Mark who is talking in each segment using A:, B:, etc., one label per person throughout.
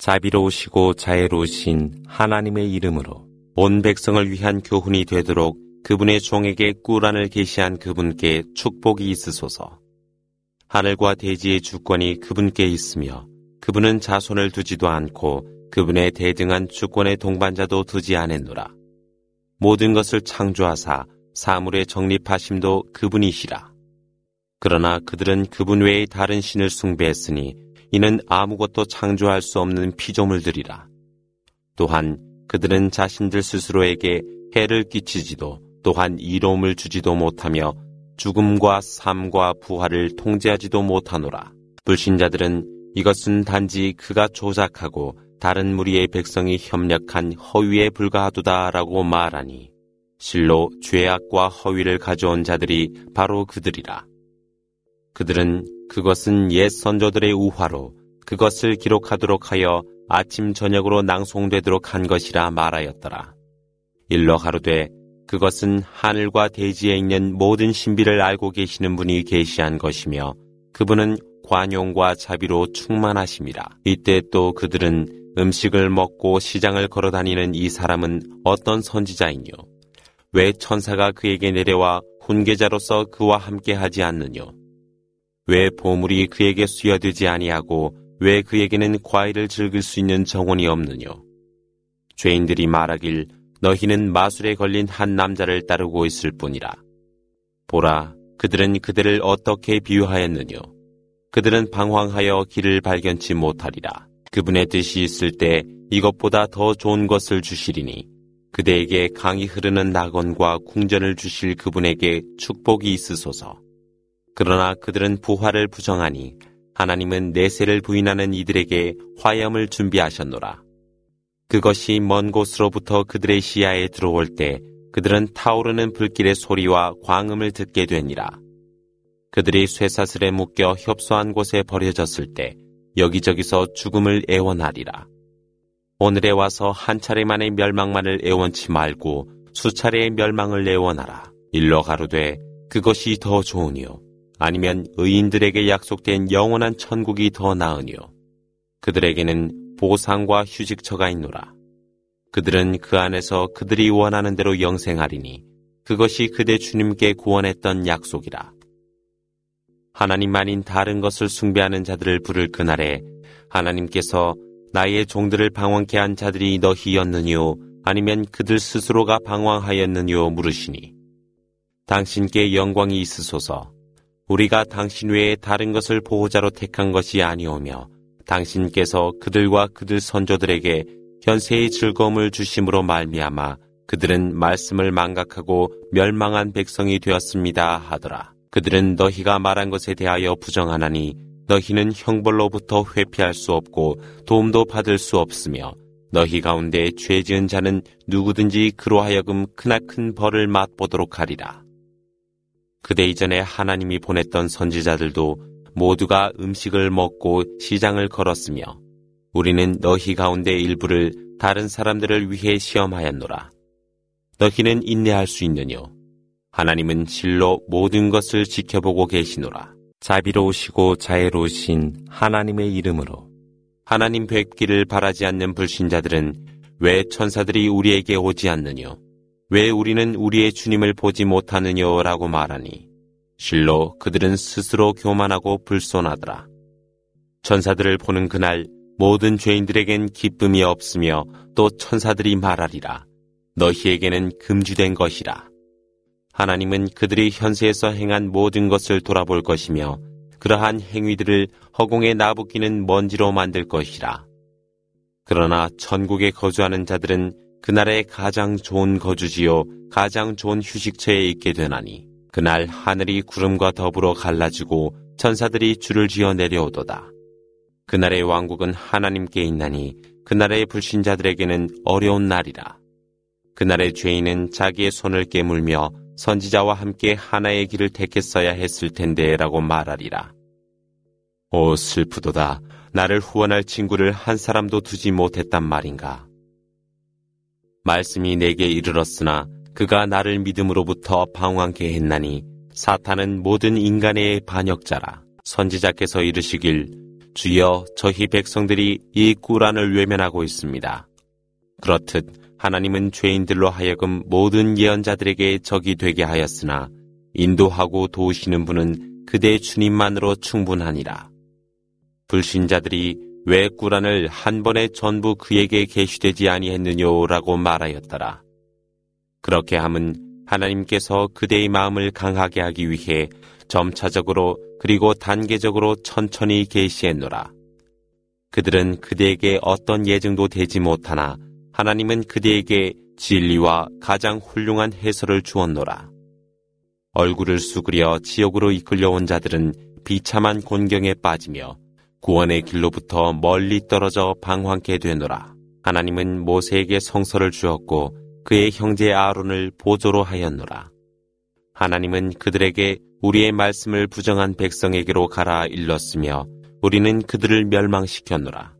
A: 자비로우시고 자애로우신 하나님의 이름으로 온 백성을 위한 교훈이 되도록 그분의 종에게 꾸란을 계시한 그분께 축복이 있으소서. 하늘과 대지의 주권이 그분께 있으며 그분은 자손을 두지도 않고 그분의 대등한 주권의 동반자도 두지 않았노라. 모든 것을 창조하사 사물의 정립하심도 그분이시라. 그러나 그들은 그분 외의 다른 신을 숭배했으니 이는 아무것도 창조할 수 없는 피조물들이라. 또한 그들은 자신들 스스로에게 해를 끼치지도 또한 이로움을 주지도 못하며 죽음과 삶과 부활을 통제하지도 못하노라. 불신자들은 이것은 단지 그가 조작하고 다른 무리의 백성이 협력한 허위에 불과하도다라고 말하니 실로 죄악과 허위를 가져온 자들이 바로 그들이라. 그들은 그것은 옛 선조들의 우화로 그것을 기록하도록 하여 아침 저녁으로 낭송되도록 한 것이라 말하였더라. 일러 가로되 그것은 하늘과 대지에 있는 모든 신비를 알고 계시는 분이 계시한 것이며 그분은 관용과 자비로 충만하심이라. 이때 또 그들은 음식을 먹고 시장을 걸어 다니는 이 사람은 어떤 선지자이뇨? 왜 천사가 그에게 내려와 훈계자로서 그와 함께 하지 않느뇨? 왜 보물이 그에게 수여되지 아니하고 왜 그에게는 과일을 즐길 수 있는 정원이 없느뇨? 죄인들이 말하길 너희는 마술에 걸린 한 남자를 따르고 있을 뿐이라. 보라, 그들은 그들을 어떻게 비유하였느뇨? 그들은 방황하여 길을 발견치 못하리라. 그분의 뜻이 있을 때 이것보다 더 좋은 것을 주시리니 그대에게 강이 흐르는 낙원과 궁전을 주실 그분에게 축복이 있으소서. 그러나 그들은 부활을 부정하니 하나님은 내세를 부인하는 이들에게 화염을 준비하셨노라. 그것이 먼 곳으로부터 그들의 시야에 들어올 때 그들은 타오르는 불길의 소리와 광음을 듣게 되니라. 그들이 쇠사슬에 묶여 협소한 곳에 버려졌을 때 여기저기서 죽음을 애원하리라. 오늘에 와서 한 차례만의 멸망만을 애원치 말고 수차례의 멸망을 애원하라. 일러 가로되 그것이 더 좋으니요. 아니면 의인들에게 약속된 영원한 천국이 더 나으니요. 그들에게는 보상과 휴직처가 있노라. 그들은 그 안에서 그들이 원하는 대로 영생하리니 그것이 그대 주님께 구원했던 약속이라. 하나님 아닌 다른 것을 숭배하는 자들을 부를 그날에 하나님께서 나의 종들을 방황케 한 자들이 너희였느뇨 아니면 그들 스스로가 방황하였느뇨 물으시니 당신께 영광이 있으소서 우리가 당신 외에 다른 것을 보호자로 택한 것이 아니오며 당신께서 그들과 그들 선조들에게 현세의 즐거움을 주심으로 말미암아 그들은 말씀을 망각하고 멸망한 백성이 되었습니다 하더라. 그들은 너희가 말한 것에 대하여 부정하나니 너희는 형벌로부터 회피할 수 없고 도움도 받을 수 없으며 너희 가운데 죄 지은 자는 누구든지 그로 하여금 크나큰 벌을 맛보도록 하리라. 그대 이전에 하나님이 보냈던 선지자들도 모두가 음식을 먹고 시장을 걸었으며 우리는 너희 가운데 일부를 다른 사람들을 위해 시험하였노라. 너희는 인내할 수 있느뇨? 하나님은 실로 모든 것을 지켜보고 계시노라. 자비로우시고 자애로우신 하나님의 이름으로 하나님 뵙기를 바라지 않는 불신자들은 왜 천사들이 우리에게 오지 않느뇨? 왜 우리는 우리의 주님을 보지 못하느냐라고 말하니 실로 그들은 스스로 교만하고 불손하더라. 천사들을 보는 그날 모든 죄인들에겐 기쁨이 없으며 또 천사들이 말하리라. 너희에게는 금주된 것이라. 하나님은 그들이 현세에서 행한 모든 것을 돌아볼 것이며 그러한 행위들을 허공에 나부끼는 먼지로 만들 것이라. 그러나 천국에 거주하는 자들은 그날의 가장 좋은 거주지요 가장 좋은 휴식처에 있게 되나니 그날 하늘이 구름과 더불어 갈라지고 천사들이 줄을 지어 내려오도다. 그날의 왕국은 하나님께 있나니 그날의 불신자들에게는 어려운 날이라. 그날의 죄인은 자기의 손을 깨물며 선지자와 함께 하나의 길을 택했어야 했을 텐데 라고 말하리라. 오 슬프도다. 나를 후원할 친구를 한 사람도 두지 못했단 말인가. 말씀이 내게 이르렀으나 그가 나를 믿음으로부터 방황케 했나니 사탄은 모든 인간의 반역자라. 선지자께서 이르시길 주여 저희 백성들이 이 꾸란을 외면하고 있습니다. 그렇듯 하나님은 죄인들로 하여금 모든 예언자들에게 적이 되게 하였으나 인도하고 도우시는 분은 그대 주님만으로 충분하니라. 불신자들이 왜 꾸란을 한 번에 전부 그에게 계시되지 아니했느냐라고 말하였더라. 그렇게 함은 하나님께서 그대의 마음을 강하게 하기 위해 점차적으로 그리고 단계적으로 천천히 계시했노라. 그들은 그대에게 어떤 예증도 되지 못하나 하나님은 그대에게 진리와 가장 훌륭한 해설을 주었노라. 얼굴을 수그려 지옥으로 이끌려온 자들은 비참한 곤경에 빠지며 구원의 길로부터 멀리 떨어져 방황케 되노라. 하나님은 모세에게 성서를 주었고 그의 형제 아론을 보조로 하였노라. 하나님은 그들에게 우리의 말씀을 부정한 백성에게로 가라 일렀으며 우리는 그들을 멸망시켰노라.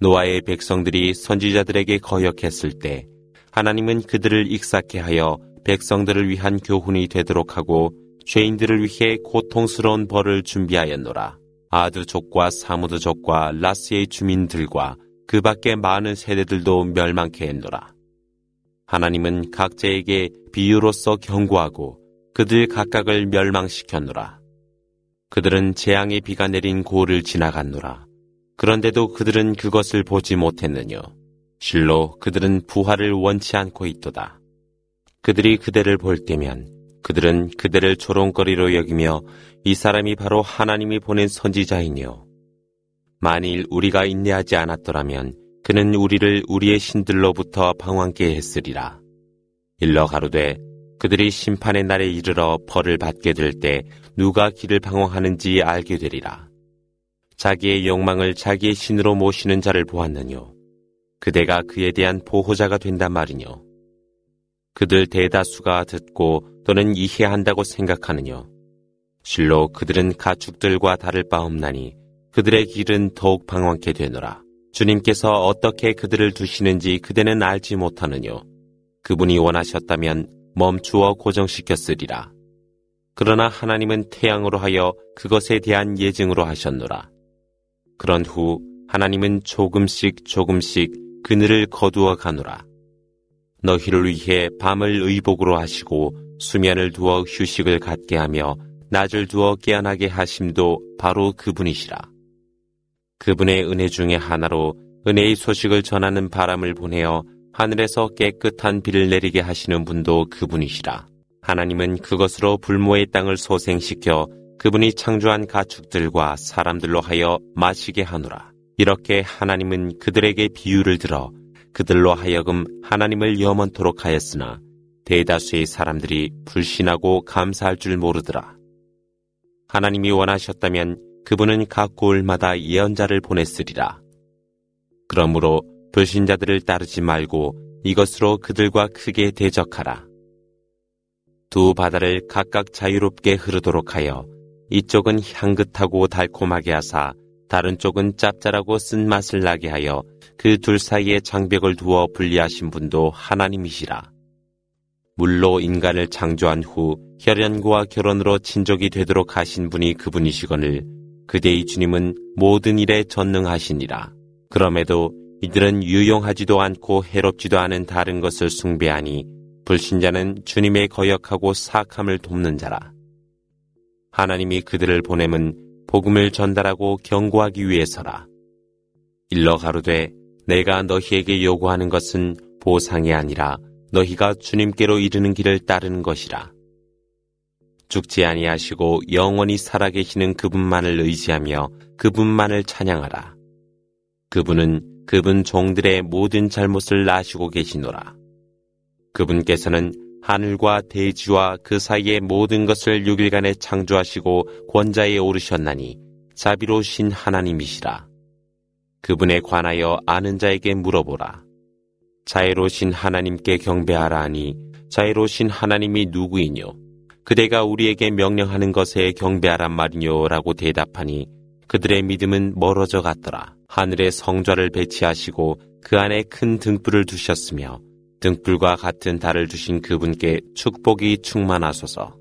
A: 노아의 백성들이 선지자들에게 거역했을 때 하나님은 그들을 익사케 하여 백성들을 위한 교훈이 되도록 하고 죄인들을 위해 고통스러운 벌을 준비하였노라. 아드족과 사무드족과 라스의 주민들과 그 밖에 많은 세대들도 멸망케 했노라. 하나님은 각자에게 비유로서 경고하고 그들 각각을 멸망시켰노라. 그들은 재앙의 비가 내린 고를 지나갔노라. 그런데도 그들은 그것을 보지 못했느뇨. 실로 그들은 부활을 원치 않고 있도다. 그들이 그대를 볼 때면 그들은 그대를 조롱거리로 여기며 이 사람이 바로 하나님이 보낸 선지자이뇨. 만일 우리가 인내하지 않았더라면 그는 우리를 우리의 신들로부터 방황케 했으리라. 일러 가로되 그들이 심판의 날에 이르러 벌을 받게 될 때 누가 길을 방황하는지 알게 되리라. 자기의 욕망을 자기의 신으로 모시는 자를 보았느뇨. 그대가 그에 대한 보호자가 된단 말이뇨. 그들 대다수가 듣고 또는 이해한다고 생각하느뇨. 실로 그들은 가축들과 다를 바 없나니 그들의 길은 더욱 방황케 되노라. 주님께서 어떻게 그들을 두시는지 그대는 알지 못하느뇨. 그분이 원하셨다면 멈추어 고정시켰으리라. 그러나 하나님은 태양으로 하여 그것에 대한 예증으로 하셨노라. 그런 후 하나님은 조금씩 조금씩 그늘을 거두어 가노라. 너희를 위해 밤을 의복으로 하시고 수면을 두어 휴식을 갖게 하며 낮을 두어 깨어나게 하심도 바로 그분이시라. 그분의 은혜 중에 하나로 은혜의 소식을 전하는 바람을 보내어 하늘에서 깨끗한 비를 내리게 하시는 분도 그분이시라. 하나님은 그것으로 불모의 땅을 소생시켜 그분이 창조한 가축들과 사람들로 하여 마시게 하노라. 이렇게 하나님은 그들에게 비유를 들어 그들로 하여금 하나님을 염원토록 하였으나 대다수의 사람들이 불신하고 감사할 줄 모르더라. 하나님이 원하셨다면 그분은 각 고을마다 예언자를 보냈으리라. 그러므로 불신자들을 따르지 말고 이것으로 그들과 크게 대적하라. 두 바다를 각각 자유롭게 흐르도록 하여 이쪽은 향긋하고 달콤하게 하사 다른 쪽은 짭짤하고 쓴맛을 나게 하여 그 둘 사이에 장벽을 두어 분리하신 분도 하나님이시라. 물로 인간을 창조한 후 혈연과 결혼으로 친족이 되도록 하신 분이 그분이시거늘 그대의 주님은 모든 일에 전능하시니라. 그럼에도 이들은 유용하지도 않고 해롭지도 않은 다른 것을 숭배하니 불신자는 주님의 거역하고 사악함을 돕는 자라. 하나님이 그들을 보냄은 복음을 전달하고 경고하기 위해서라. 일러 가로되 내가 너희에게 요구하는 것은 보상이 아니라 너희가 주님께로 이르는 길을 따르는 것이라. 죽지 아니하시고 영원히 살아계시는 그분만을 의지하며 그분만을 찬양하라. 그분은 그분 종들의 모든 잘못을 아시고 계시노라. 그분께서는 하늘과 대지와 그 사이의 모든 것을 6일간에 창조하시고 권자에 오르셨나니 자비로우신 하나님이시라. 그분에 관하여 아는 자에게 물어보라. 자애로우신 하나님께 경배하라 하니 자애로우신 하나님이 누구이뇨? 그대가 우리에게 명령하는 것에 경배하란 말이뇨? 라고 대답하니 그들의 믿음은 멀어져 갔더라. 하늘에 성좌를 배치하시고 그 안에 큰 등불을 두셨으며 등불과 같은 달을 주신 그분께 축복이 충만하소서.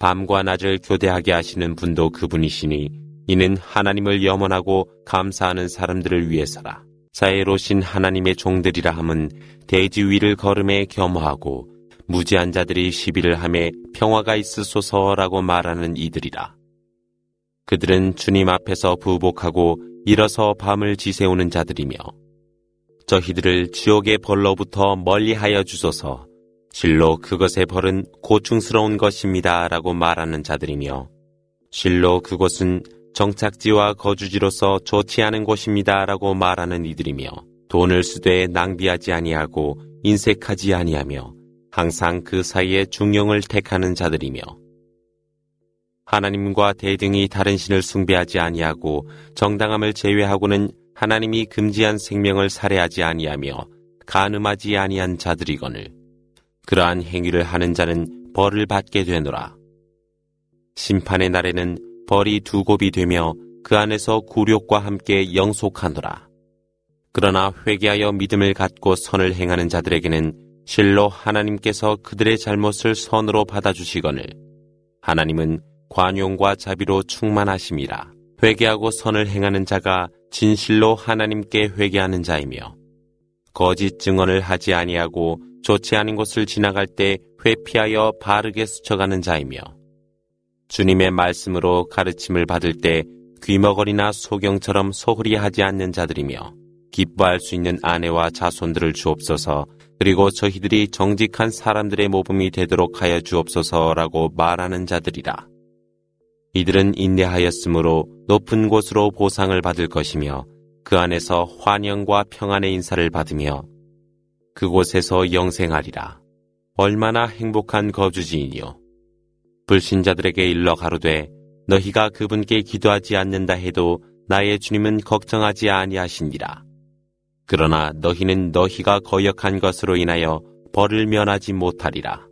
A: 밤과 낮을 교대하게 하시는 분도 그분이시니 이는 하나님을 염원하고 감사하는 사람들을 위해서라. 자애로신 하나님의 종들이라 함은 대지 위를 걸음에 겸허하고 무지한 자들이 시비를 함에 평화가 있으소서라고 말하는 이들이라. 그들은 주님 앞에서 부복하고 일어서 밤을 지새우는 자들이며 저희들을 지옥의 벌로부터 멀리하여 주소서 실로 그것의 벌은 고충스러운 것입니다 라고 말하는 자들이며 실로 그곳은 정착지와 거주지로서 좋지 않은 곳입니다 라고 말하는 이들이며 돈을 쓰되 낭비하지 아니하고 인색하지 아니하며 항상 그 사이에 중용을 택하는 자들이며 하나님과 대등이 다른 신을 숭배하지 아니하고 정당함을 제외하고는 하나님이 금지한 생명을 살해하지 아니하며 간음하지 아니한 자들이거늘 그러한 행위를 하는 자는 벌을 받게 되노라. 심판의 날에는 벌이 두 곱이 되며 그 안에서 굴욕과 함께 영속하노라. 그러나 회개하여 믿음을 갖고 선을 행하는 자들에게는 실로 하나님께서 그들의 잘못을 선으로 받아주시거늘 하나님은 관용과 자비로 충만하심이라. 회개하고 선을 행하는 자가 진실로 하나님께 회개하는 자이며 거짓 증언을 하지 아니하고 좋지 않은 곳을 지나갈 때 회피하여 바르게 스쳐가는 자이며 주님의 말씀으로 가르침을 받을 때 귀머거리나 소경처럼 소홀히 하지 않는 자들이며 기뻐할 수 있는 아내와 자손들을 주옵소서 그리고 저희들이 정직한 사람들의 모범이 되도록 하여 주옵소서라고 말하는 자들이라. 이들은 인내하였으므로 높은 곳으로 보상을 받을 것이며 그 안에서 환영과 평안의 인사를 받으며 그곳에서 영생하리라. 얼마나 행복한 거주지이니요. 불신자들에게 일러 가로되 너희가 그분께 기도하지 않는다 해도 나의 주님은 걱정하지 아니하시니라. 그러나 너희는 너희가 거역한 것으로 인하여 벌을 면하지 못하리라.